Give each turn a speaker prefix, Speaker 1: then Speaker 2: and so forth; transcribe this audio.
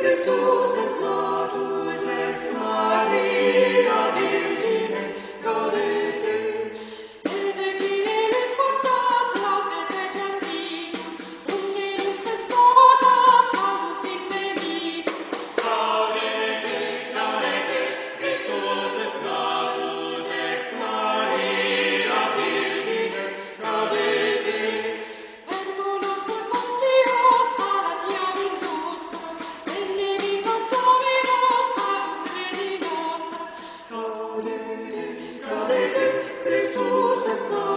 Speaker 1: Jesús es Dios. Christus est